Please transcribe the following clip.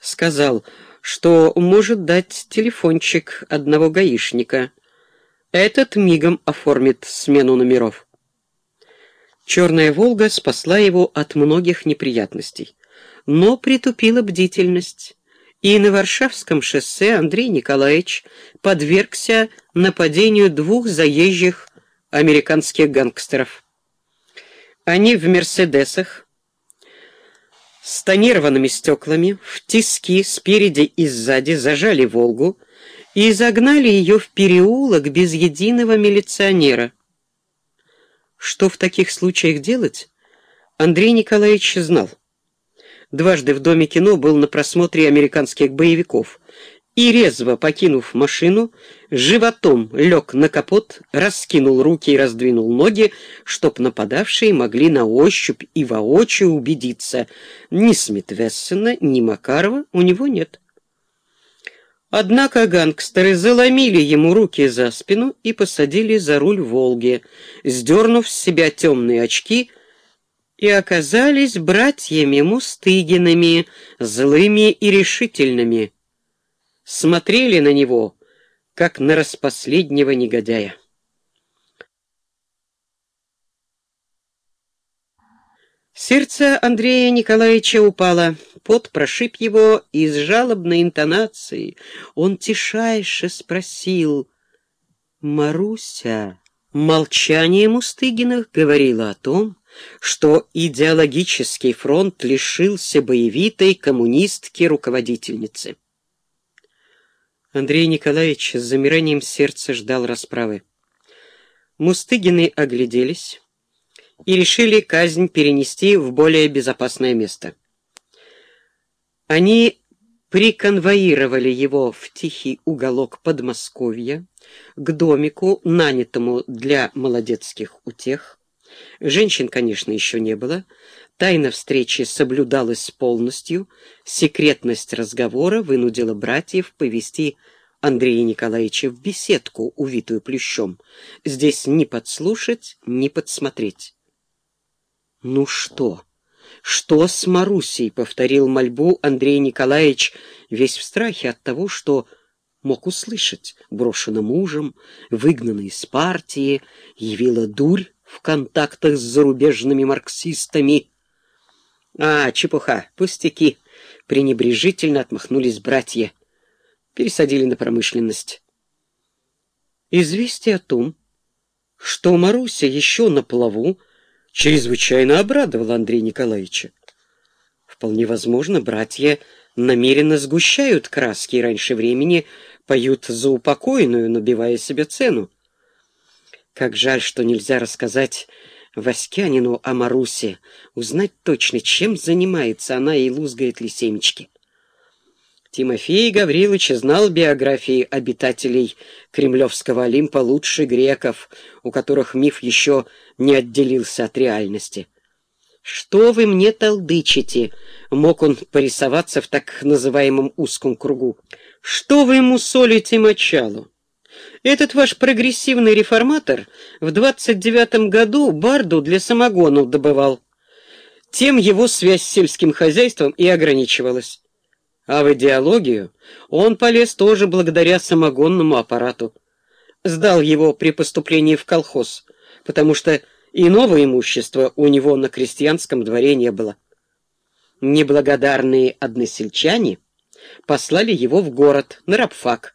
сказал, что может дать телефончик одного гаишника. Этот мигом оформит смену номеров. Черная «Волга» спасла его от многих неприятностей, но притупила бдительность, и на Варшавском шоссе Андрей Николаевич подвергся нападению двух заезжих американских гангстеров. Они в «Мерседесах», с тонированными стеклами, в тиски спереди и сзади зажали «Волгу» и загнали ее в переулок без единого милиционера. Что в таких случаях делать, Андрей Николаевич знал. Дважды в Доме кино был на просмотре американских боевиков и, резво покинув машину, животом лег на капот, раскинул руки и раздвинул ноги, чтоб нападавшие могли на ощупь и воочию убедиться, ни Смитвессена, ни Макарова у него нет. Однако гангстеры заломили ему руки за спину и посадили за руль «Волги», сдернув с себя темные очки, и оказались братьями Мустыгинами, злыми и решительными. Смотрели на него, как на распоследнего негодяя. Сердце Андрея Николаевича упало, пот прошиб его, и с жалобной интонацией он тишайше спросил «Маруся». Молчание Мустыгиных говорило о том, что идеологический фронт лишился боевитой коммунистки-руководительницы. Андрей Николаевич с замиранием сердца ждал расправы. Мустыгины огляделись и решили казнь перенести в более безопасное место. Они приконвоировали его в тихий уголок Подмосковья, к домику, нанятому для молодецких утех. Женщин, конечно, еще не было. Тайна встречи соблюдалась полностью. Секретность разговора вынудила братьев повести Андрея Николаевича в беседку, увитую плющом. Здесь ни подслушать, ни подсмотреть. «Ну что? Что с Марусей?» — повторил мольбу Андрей Николаевич, весь в страхе от того, что мог услышать. Брошена мужем, выгнана из партии, явила дурь в контактах с зарубежными марксистами. «А, чепуха, пустяки!» — пренебрежительно отмахнулись братья. Пересадили на промышленность. Известие о том, что Маруся еще на плаву, чрезвычайно обрадовало Андрея Николаевича. Вполне возможно, братья намеренно сгущают краски и раньше времени поют за упокойную, набивая себе цену. Как жаль, что нельзя рассказать Васькянину о Марусе, узнать точно, чем занимается она и лузгает ли семечки. Тимофей Гаврилович знал биографии обитателей Кремлевского Олимпа лучше греков, у которых миф еще не отделился от реальности. «Что вы мне толдычите?» — мог он порисоваться в так называемом узком кругу. «Что вы ему солите мочалу? Этот ваш прогрессивный реформатор в двадцать девятом году барду для самогонов добывал. Тем его связь с сельским хозяйством и ограничивалась. А в идеологию он полез тоже благодаря самогонному аппарату. Сдал его при поступлении в колхоз, потому что иного имущества у него на крестьянском дворе не было. Неблагодарные односельчане послали его в город на рабфак,